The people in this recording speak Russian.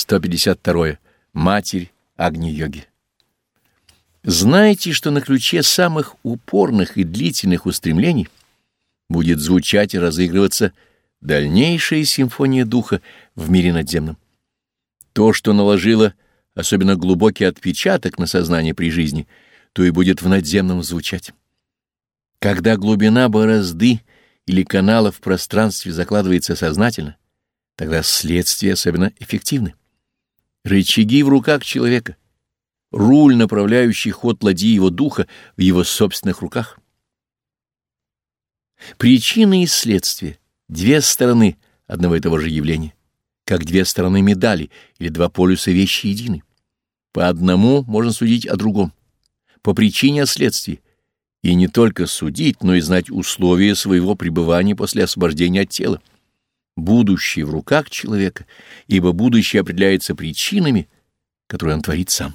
152. Матерь Агни-йоги. Знайте, что на ключе самых упорных и длительных устремлений будет звучать и разыгрываться дальнейшая симфония духа в мире надземном. То, что наложило особенно глубокий отпечаток на сознание при жизни, то и будет в надземном звучать. Когда глубина борозды или канала в пространстве закладывается сознательно, тогда следствия особенно эффективны. Рычаги в руках человека, руль, направляющий ход ладьи его духа в его собственных руках. Причины и следствия — две стороны одного и того же явления, как две стороны медали или два полюса вещи едины. По одному можно судить о другом, по причине о следствии, и не только судить, но и знать условия своего пребывания после освобождения от тела. Будущее в руках человека, ибо будущее определяется причинами, которые он творит сам.